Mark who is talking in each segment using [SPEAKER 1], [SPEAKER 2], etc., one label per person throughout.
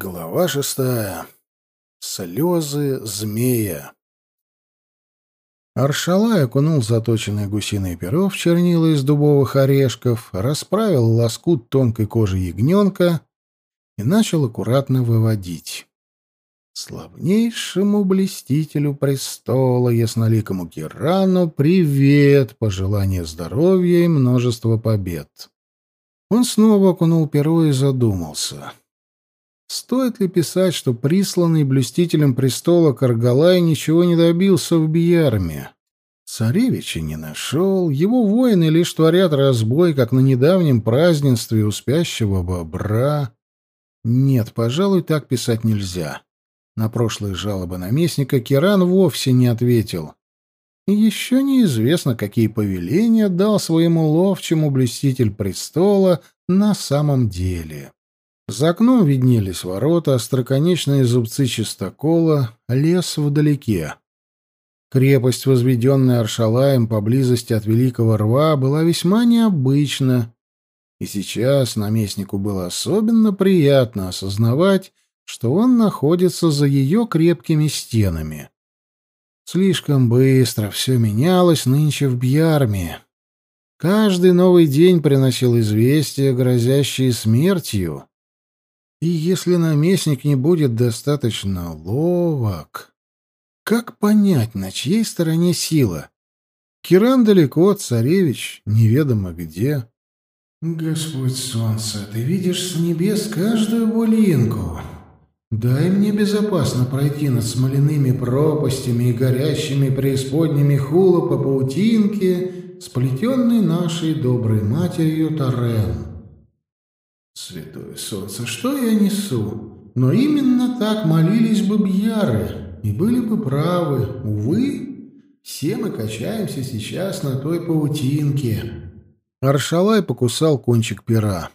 [SPEAKER 1] Глава шестая. Слезы змея. Аршалай окунул заточенное гусиное перо в чернила из дубовых орешков, расправил лоскут тонкой кожи ягненка и начал аккуратно выводить. Славнейшему блестителю престола, ясноликому Кирану, привет, пожелание здоровья и множество побед. Он снова окунул перо и задумался — Стоит ли писать, что присланный блюстителем престола Каргалай ничего не добился в Биярме? Царевича не нашел, его воины лишь творят разбой, как на недавнем празднестве у спящего бобра. Нет, пожалуй, так писать нельзя. На прошлые жалобы наместника Киран вовсе не ответил. Еще неизвестно, какие повеления дал своему ловчему блюститель престола на самом деле. За окном виднелись ворота, остроконечные зубцы чистокола, лес вдалеке. Крепость, возведенная Аршалаем поблизости от Великого Рва, была весьма необычна, и сейчас наместнику было особенно приятно осознавать, что он находится за ее крепкими стенами. Слишком быстро все менялось нынче в Бьярме. Каждый новый день приносил известия, грозящие смертью. И если наместник не будет достаточно ловок... Как понять, на чьей стороне сила? Киран далеко, царевич неведомо где. Господь солнце, ты видишь с небес каждую булинку. Дай мне безопасно пройти над смоляными пропастями и горящими преисподними хула по паутинке, сплетенной нашей доброй матерью Тарен. Святое солнце, что я несу? Но именно так молились бы бьяры и были бы правы. Увы, все мы качаемся сейчас на той паутинке. Аршалай покусал кончик пера.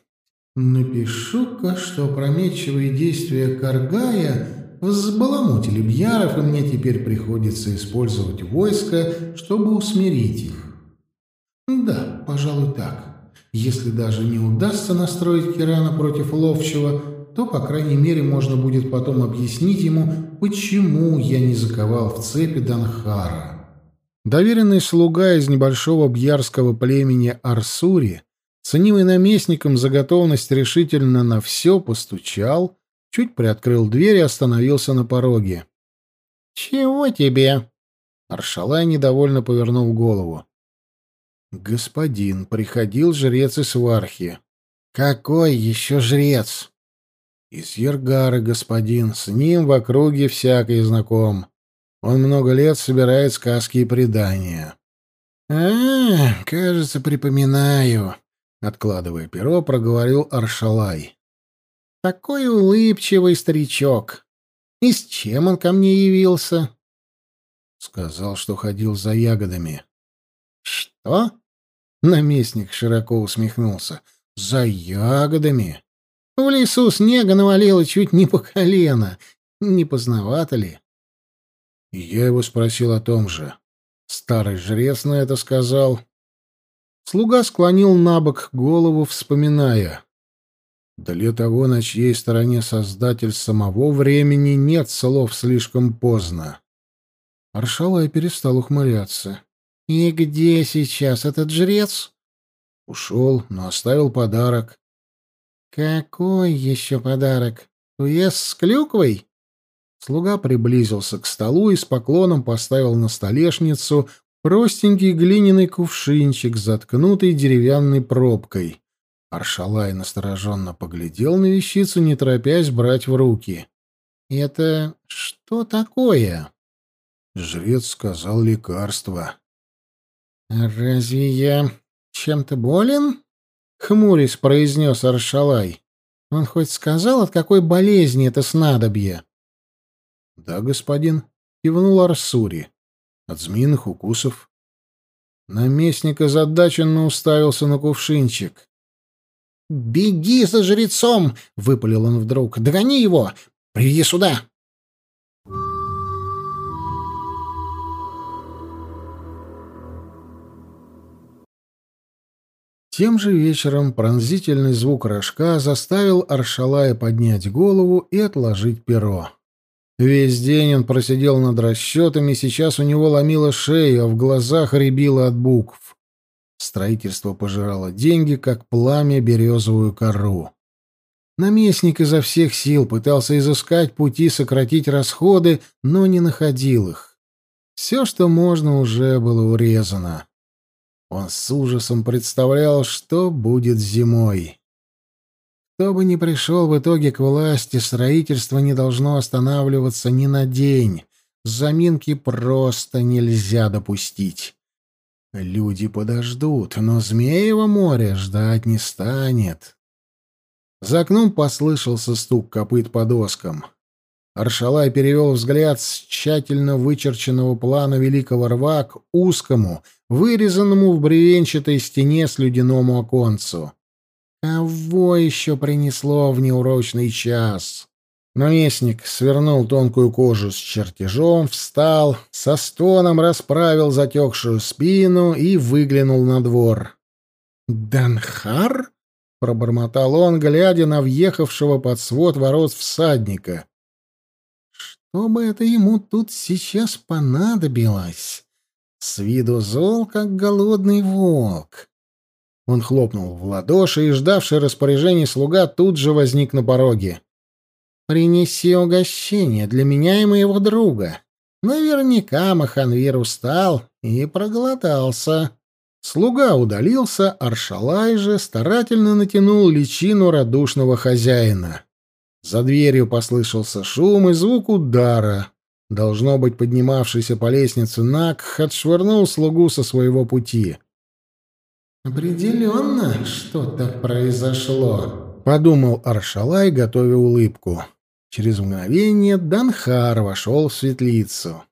[SPEAKER 1] Напишу-ка, что опрометчивые действия Каргая взбаламутили бьяров, и мне теперь приходится использовать войско, чтобы усмирить их. Да, пожалуй, так. Если даже не удастся настроить Кирана против Ловчего, то, по крайней мере, можно будет потом объяснить ему, почему я не заковал в цепи Данхара. Доверенный слуга из небольшого бьярского племени Арсури, ценимый наместником за готовность решительно на все, постучал, чуть приоткрыл дверь и остановился на пороге. «Чего тебе?» Аршалай недовольно повернул голову. «Господин, приходил жрец из Вархи». «Какой еще жрец?» «Из Ергара, господин. С ним в округе всякий знаком. Он много лет собирает сказки и предания». «А, кажется, припоминаю», — откладывая перо, проговорил Аршалай. «Такой улыбчивый старичок. И с чем он ко мне явился?» Сказал, что ходил за ягодами. «Что?» Наместник широко усмехнулся. «За ягодами!» В лесу снега навалило чуть не по колено. Не поздновато ли? Я его спросил о том же. Старый жрец на это сказал. Слуга склонил на бок голову, вспоминая. Для того, на чьей стороне создатель самого времени, нет слов слишком поздно. Аршалай перестал ухмыляться. «И где сейчас этот жрец?» «Ушел, но оставил подарок». «Какой еще подарок? Уезд с клюквой?» Слуга приблизился к столу и с поклоном поставил на столешницу простенький глиняный кувшинчик, заткнутый деревянной пробкой. Аршалай настороженно поглядел на вещицу, не торопясь брать в руки. «Это что такое?» Жрец сказал лекарство. «Разве я чем-то болен?» — хмурясь произнес Аршалай. «Он хоть сказал, от какой болезни это снадобье?» «Да, господин», — кивнул Арсури. «От змеиных укусов». Наместник озадаченно уставился на кувшинчик. «Беги за жрецом!» — выпалил он вдруг. «Догони его! Приведи сюда!» Тем же вечером пронзительный звук рожка заставил Аршалая поднять голову и отложить перо. Весь день он просидел над расчетами, сейчас у него ломило шею, а в глазах рябило от букв. Строительство пожирало деньги, как пламя березовую кору. Наместник изо всех сил пытался изыскать пути сократить расходы, но не находил их. Все, что можно, уже было урезано. Он с ужасом представлял, что будет зимой. Кто бы ни пришел в итоге к власти, строительство не должно останавливаться ни на день. Заминки просто нельзя допустить. Люди подождут, но Змеево море ждать не станет. За окном послышался стук копыт по доскам. Аршалай перевел взгляд с тщательно вычерченного плана великого рва к узкому, вырезанному в бревенчатой стене слюдяному оконцу. Кого еще принесло в неурочный час? Наместник свернул тонкую кожу с чертежом, встал, со стоном расправил затекшую спину и выглянул на двор. «Данхар?» пробормотал он, глядя на въехавшего под свод ворот всадника. Что бы это ему тут сейчас понадобилось? С виду зол, как голодный волк. Он хлопнул в ладоши, и ждавший распоряжений слуга тут же возник на пороге. «Принеси угощение для меня и моего друга. Наверняка Маханвир устал и проголодался». Слуга удалился, Аршалай же старательно натянул личину радушного хозяина. За дверью послышался шум и звук удара. Должно быть, поднимавшийся по лестнице Накх отшвырнул слугу со своего пути. «Определенно что-то произошло», — подумал Аршалай, готовя улыбку. Через мгновение Данхар вошел в светлицу.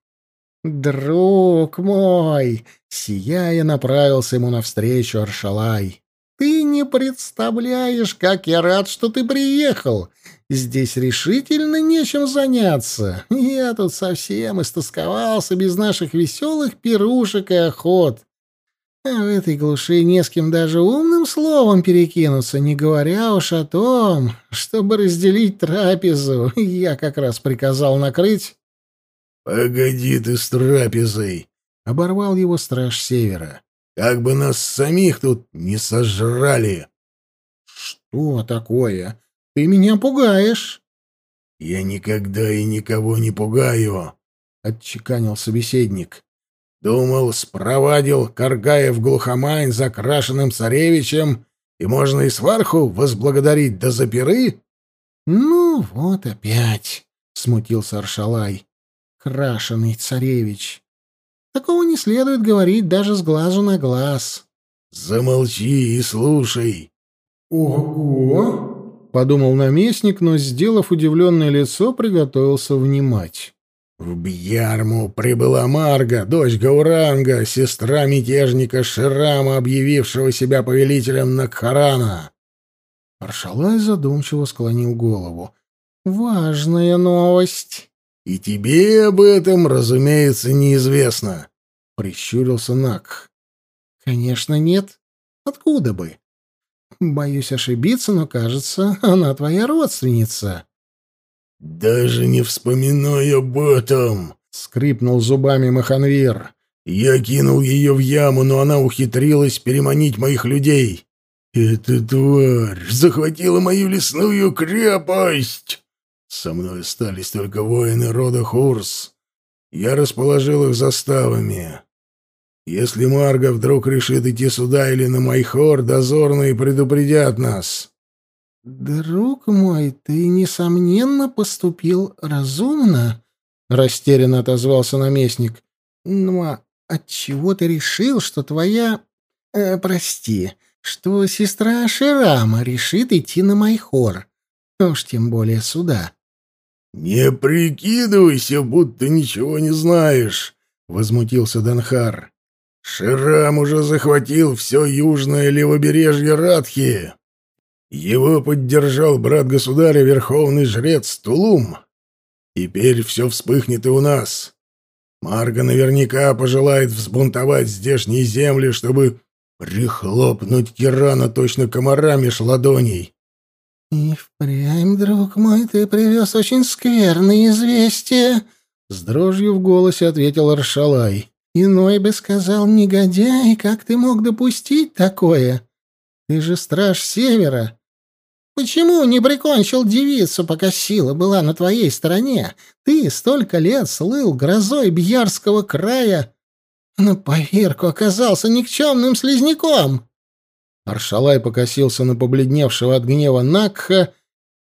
[SPEAKER 1] «Друг мой!» — сияя, направился ему навстречу Аршалай. «Ты не представляешь, как я рад, что ты приехал! Здесь решительно нечем заняться. Я тут совсем истосковался без наших веселых пирушек и охот. А в этой глуши не с кем даже умным словом перекинуться, не говоря уж о том, чтобы разделить трапезу. Я как раз приказал накрыть
[SPEAKER 2] «Погоди ты с трапезой!» — оборвал его страж севера. «Как бы нас самих тут не сожрали!»
[SPEAKER 1] «Что такое? Ты меня пугаешь!»
[SPEAKER 2] «Я никогда и никого не пугаю!» — отчеканил собеседник. «Думал, спровадил Каргаев глухомань закрашенным царевичем, и можно и сварху возблагодарить до запиры?»
[SPEAKER 1] «Ну, вот опять!» — смутился Аршалай крашеный царевич. Такого не следует говорить даже с глазу на глаз.
[SPEAKER 2] Замолчи и слушай.
[SPEAKER 1] Ого! подумал наместник, но, сделав удивленное лицо, приготовился внимать.
[SPEAKER 2] В Бьярму прибыла Марга, дочь Гауранга, сестра мятежника Ширама, объявившего себя повелителем Накхарана.
[SPEAKER 1] Аршалай задумчиво склонил голову. «Важная новость».
[SPEAKER 2] «И тебе об этом, разумеется, неизвестно», — прищурился Нак.
[SPEAKER 1] «Конечно нет. Откуда бы? Боюсь ошибиться, но, кажется, она твоя родственница».
[SPEAKER 2] «Даже не вспоминай об этом», — скрипнул зубами Маханвир. «Я кинул ее в яму, но она ухитрилась переманить моих людей. Эта тварь захватила мою лесную крепость!» Со мной остались только воины рода Хурс. Я расположил их заставами. Если Марга вдруг решит идти сюда или на Майхор, дозорные предупредят нас.
[SPEAKER 1] «Друг мой, ты, несомненно, поступил разумно», — растерянно отозвался наместник. «Ну, а отчего ты решил, что твоя... Э, прости, что сестра Ширама решит идти на Майхор? Уж тем более сюда».
[SPEAKER 2] «Не прикидывайся, будто ничего не знаешь», — возмутился Данхар. «Ширам уже захватил все южное левобережье Радхи. Его поддержал брат государя, верховный жрец Тулум. Теперь все вспыхнет и у нас. Марга наверняка пожелает взбунтовать здешние земли, чтобы Прихлопнуть Кирана точно комара меж ладоней.
[SPEAKER 3] «И впрямь, друг мой, ты привез очень скверные известия», — с дрожью в голосе ответил Аршалай. «Иной бы сказал, негодяй, как ты мог допустить такое? Ты же страж Севера. Почему не прикончил девицу, пока сила была на твоей стороне? Ты столько лет слыл грозой Бьярского края, на поверку оказался никчемным слизняком». Аршалай покосился на побледневшего от гнева Накха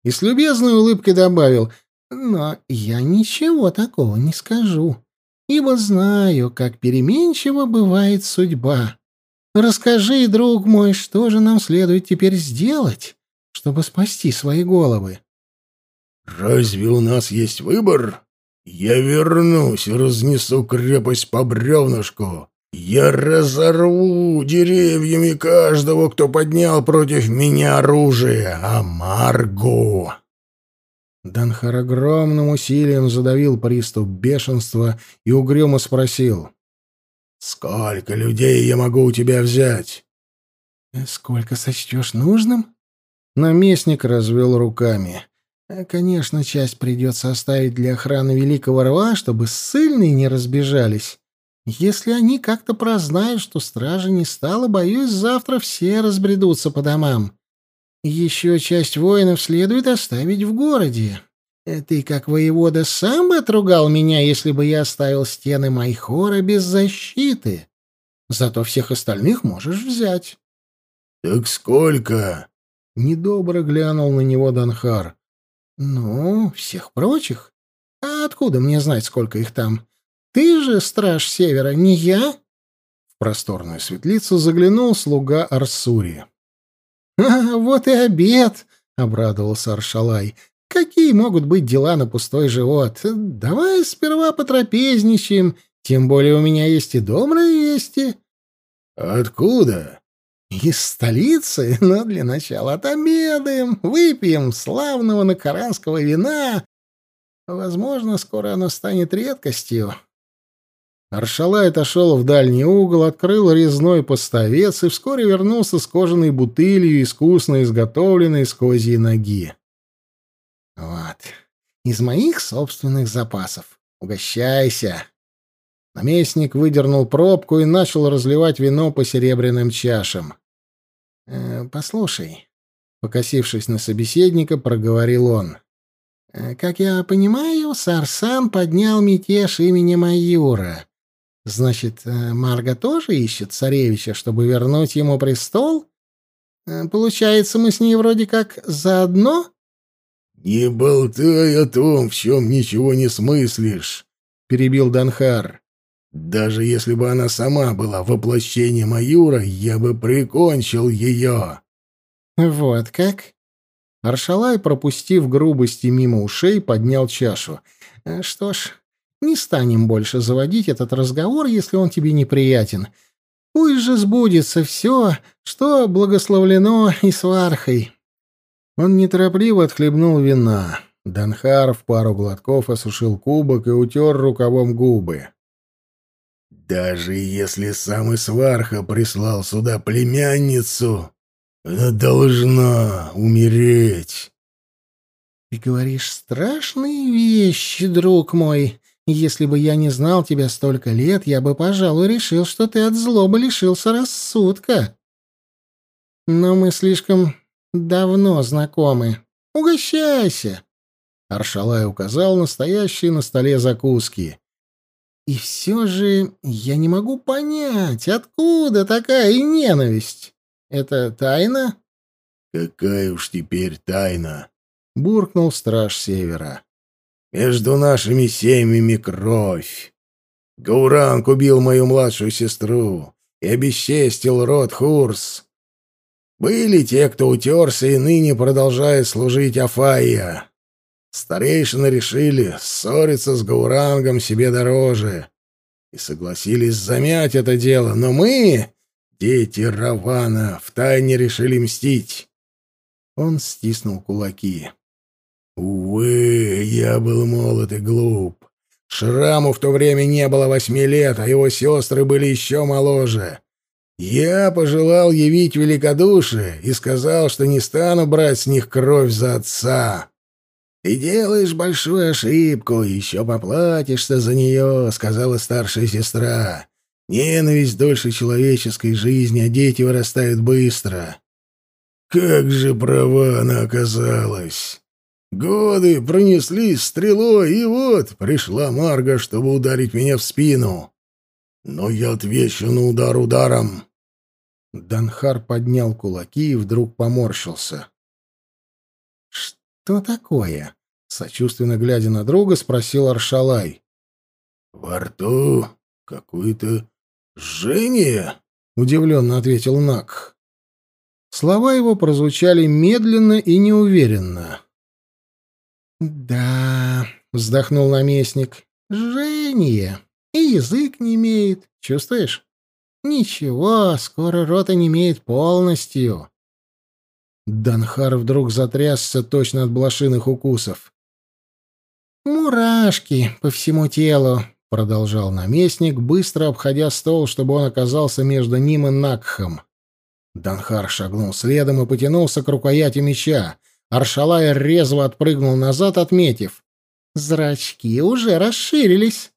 [SPEAKER 3] и с любезной улыбкой добавил, «Но я ничего такого не скажу, ибо знаю, как переменчива бывает судьба. Расскажи, друг мой, что же нам следует теперь сделать, чтобы спасти свои головы?»
[SPEAKER 2] «Разве у нас есть выбор? Я вернусь и разнесу крепость по бревнышку, я разорву деревьями каждого, кто поднял против меня оружие, а Маргу.
[SPEAKER 1] Данхар огромным усилием задавил приступ бешенства и угрюмо спросил. «Сколько людей я могу у тебя взять?»
[SPEAKER 3] «Э, «Сколько сочтешь нужным?»
[SPEAKER 1] Наместник развел руками.
[SPEAKER 3] «Э, «Конечно, часть придется оставить для охраны Великого Рва, чтобы ссыльные не разбежались. Если они как-то прознают, что стражи не стало, боюсь, завтра все разбредутся по домам. Еще часть воинов следует оставить в городе. Ты, как воевода, сам бы отругал меня, если бы я оставил стены Майхора без защиты. Зато всех остальных можешь взять.
[SPEAKER 2] — Так сколько?
[SPEAKER 1] — недобро глянул на него Данхар.
[SPEAKER 3] — Ну, всех прочих. А откуда мне знать, сколько их там? Ты же страж севера, не я?
[SPEAKER 1] В просторную светлицу заглянул слуга Арсури.
[SPEAKER 3] «А, вот и обед!» — обрадовался Аршалай. «Какие могут быть дела на пустой живот? Давай сперва потрапезничаем, тем более у меня есть и добрые вести».
[SPEAKER 2] «Откуда?»
[SPEAKER 3] «Из столицы, но для начала отобедаем, выпьем славного накаранского вина. Возможно, скоро оно станет редкостью.
[SPEAKER 1] Аршалай отошел в дальний угол, открыл резной поставец и вскоре вернулся с кожаной бутылью, искусно изготовленной из козьей ноги.
[SPEAKER 3] «Вот, из моих собственных запасов. Угощайся!»
[SPEAKER 1] Наместник выдернул пробку и начал разливать вино по серебряным чашам.
[SPEAKER 3] «Э, «Послушай», — покосившись на собеседника, проговорил он. «Э, «Как я понимаю, Сарсан поднял мятеж имени Майюра. Значит, э, Марга тоже ищет царевича, чтобы вернуть ему престол? Э, получается, мы с ней вроде как заодно?
[SPEAKER 2] Не болтай о том, в чем ничего не смыслишь, перебил Данхар. Даже если бы она сама была воплощением Аюра, я бы прикончил ее.
[SPEAKER 3] Вот как?
[SPEAKER 1] Аршалай, пропустив грубости мимо ушей, поднял чашу.
[SPEAKER 3] «Э, что ж, не станем больше заводить этот разговор, если он тебе неприятен. Пусть же сбудется все, что благословлено и свархой.
[SPEAKER 1] Он неторопливо отхлебнул вина. Данхар в пару глотков осушил кубок и утер рукавом губы.
[SPEAKER 2] «Даже если сам Исварха прислал сюда племянницу, она должна умереть».
[SPEAKER 3] «Ты говоришь страшные вещи, друг мой. Если бы я не знал тебя столько лет, я бы, пожалуй, решил, что ты от злобы лишился рассудка. Но мы слишком давно знакомы. Угощайся.
[SPEAKER 1] Аршалай указал настоящие на столе закуски.
[SPEAKER 3] И все же я не могу понять, откуда такая ненависть? Это тайна?
[SPEAKER 2] Какая уж теперь тайна,
[SPEAKER 1] буркнул страж севера.
[SPEAKER 2] Между нашими семьями кровь. Гауранг убил мою младшую сестру и обесчестил род Хурс. Были те, кто утерся и ныне продолжает служить Афая. Старейшины решили ссориться с Гаурангом себе дороже и согласились замять это дело, но мы, дети Равана, втайне решили мстить. Он стиснул кулаки. Увы, я был молод и глуп. Шраму в то время не было восьми лет, а его сестры были еще моложе. Я пожелал явить великодушие и сказал, что не стану брать с них кровь за отца. Ты делаешь большую ошибку, еще поплатишься за нее, — сказала старшая сестра. Ненависть дольше человеческой жизни, а дети вырастают быстро. Как же права она оказалась! Годы пронеслись стрелой, и вот пришла Марга, чтобы ударить меня в спину. Но я отвечу на удар ударом.
[SPEAKER 1] Данхар поднял кулаки и вдруг поморщился. «Что такое?» — сочувственно глядя на друга, спросил Аршалай.
[SPEAKER 2] «Во рту какое-то жжение?»
[SPEAKER 1] — удивленно ответил Нак. Слова его прозвучали медленно и неуверенно. «Да», — вздохнул наместник, — «жжение. И язык не имеет. Чувствуешь?» «Ничего, скоро рот имеет полностью». Данхар вдруг затрясся точно от блошиных укусов. «Мурашки по всему телу», — продолжал наместник, быстро обходя стол, чтобы он оказался между ним и Накхом. Данхар шагнул следом и потянулся к рукояти меча. Аршалай резво отпрыгнул назад, отметив. «Зрачки уже расширились».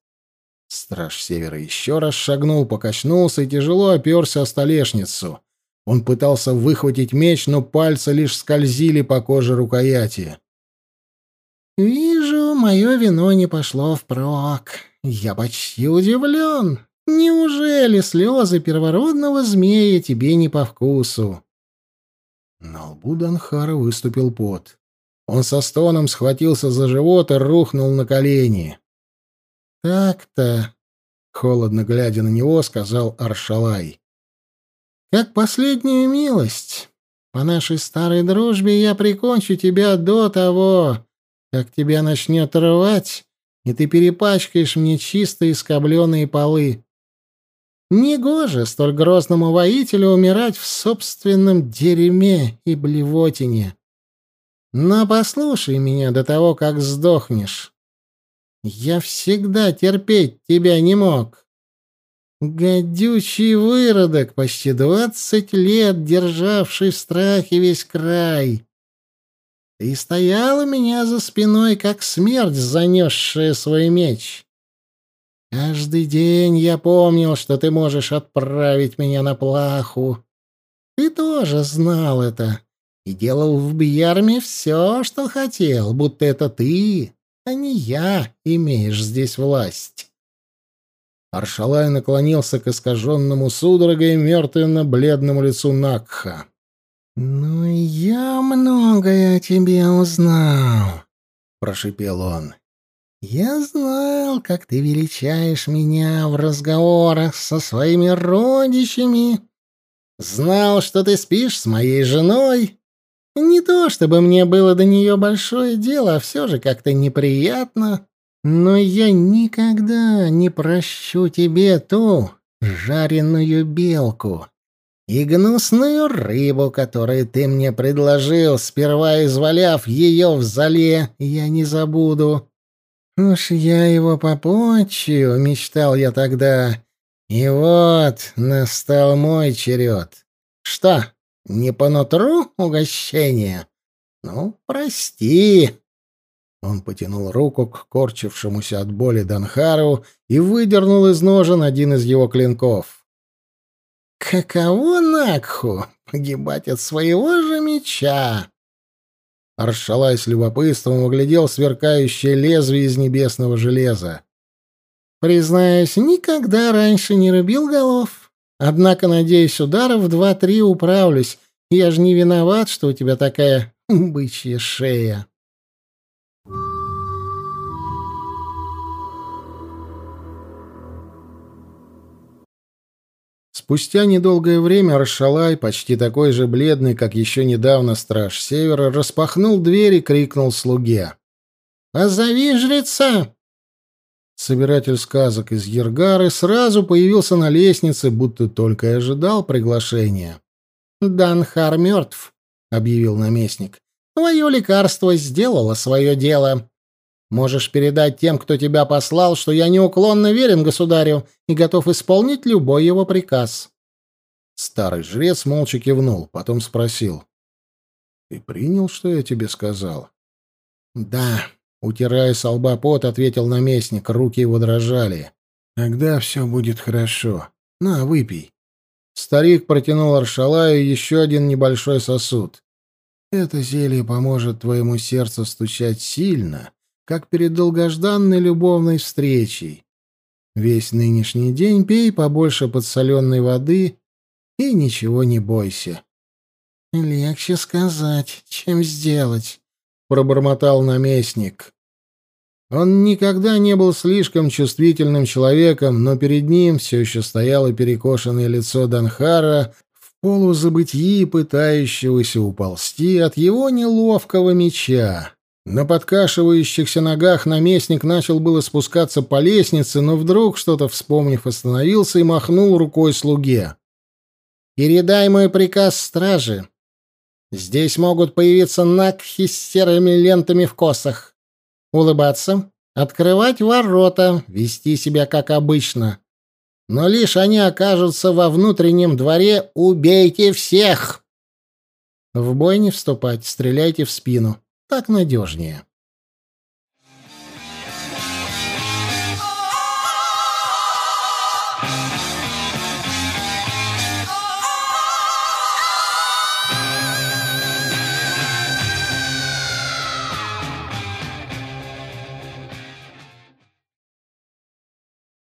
[SPEAKER 1] Страж Севера еще раз шагнул, покачнулся и тяжело оперся о столешницу. Он пытался выхватить меч, но пальцы лишь скользили по коже рукояти. «Вижу, мое вино не пошло впрок. Я почти удивлен. Неужели слезы первородного змея тебе не по вкусу?» На лбу Данхара выступил пот. Он со стоном схватился за живот и рухнул на колени. «Так-то», — холодно глядя на него, сказал Аршалай. «Как последнюю милость. По нашей старой дружбе я прикончу тебя до того, как тебя начнет рвать, и ты перепачкаешь мне чистые скобленные полы. Негоже столь грозному воителю умирать в собственном дерьме и блевотине. Но послушай меня до того, как сдохнешь. Я всегда терпеть тебя не мог. Гадючий выродок, почти двадцать лет державший в страхе весь край. Ты у меня за спиной, как смерть, занесшая свой меч. Каждый день я помнил, что ты можешь отправить меня на плаху. Ты тоже знал это и делал в Бьярме все, что хотел, будто это ты, а не я, имеешь здесь власть. Аршалай наклонился к искаженному судорогой мертвенно-бледному лицу Накха. «Ну, я многое о тебе узнал», — прошипел он. «Я знал, как ты величаешь меня в разговорах со своими родичами. Знал, что ты спишь с моей женой. Не то, чтобы мне было до нее большое дело, а все же как-то неприятно. Но я никогда не прощу тебе ту жареную белку, и гнусную рыбу, которую ты мне предложил, сперва изваляв ее в зале, я не забуду. Уж я его попочью, мечтал я тогда. И вот настал мой черед. Что, не по нутру угощение? Ну, прости. Он потянул руку к корчившемуся от боли Данхару и выдернул из ножен один из его клинков. Каково Накху погибать от своего же меча? Аршалай с любопытством оглядел сверкающее лезвие из небесного железа. Признаюсь, никогда раньше не рубил голов. Однако, надеюсь, ударов два-три управлюсь. Я же не виноват, что у тебя такая бычья шея. Спустя недолгое время Расшалай, почти такой же бледный, как еще недавно страж Севера, распахнул дверь и крикнул слуге. «Позови жреца!» Собиратель сказок из Ергары сразу появился на лестнице, будто только и ожидал приглашения. «Данхар мертв», — объявил наместник. «Твое лекарство сделало свое дело. Можешь передать тем, кто тебя послал, что я неуклонно верен государю и готов исполнить любой его приказ. Старый жрец молча кивнул, потом спросил. «Ты принял, что я тебе сказал?»
[SPEAKER 3] «Да», — утирая с лба пот, ответил наместник, руки его дрожали.
[SPEAKER 1] «Тогда все будет хорошо. На, выпей». Старик протянул Аршалаю еще один небольшой сосуд. «Это зелье поможет твоему сердцу стучать сильно, как перед долгожданной любовной встречей. Весь нынешний день пей побольше подсоленной воды и ничего не бойся».
[SPEAKER 3] «Легче сказать, чем сделать», — пробормотал наместник.
[SPEAKER 1] Он никогда не был слишком чувствительным человеком, но перед ним все еще стояло перекошенное лицо Данхара в полузабытии, пытающегося уползти от его неловкого меча. На подкашивающихся ногах наместник начал было спускаться по лестнице, но вдруг, что-то вспомнив, остановился и махнул рукой слуге.
[SPEAKER 3] «Передай мой приказ страже. Здесь могут появиться накхи с серыми лентами в косах улыбаться, открывать ворота, вести себя как обычно. Но лишь они окажутся во внутреннем дворе, убейте всех. В бой не вступать, стреляйте в спину. Так надежнее.